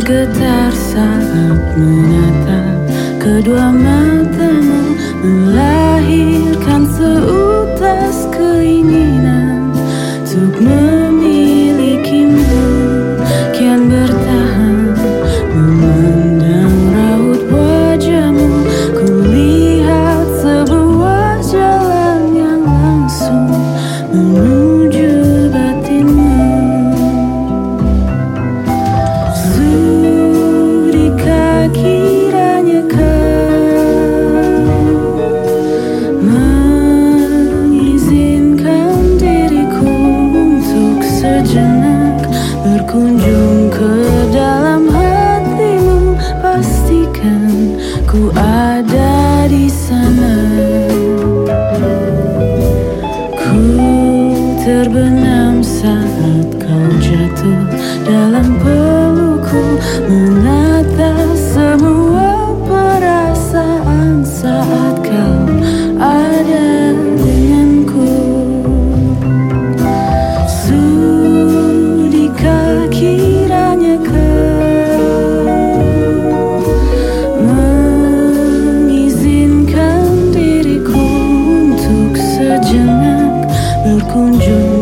bergetar saat menatap kedua matamu melahirkan seutas keinginan untuk 空中客。公主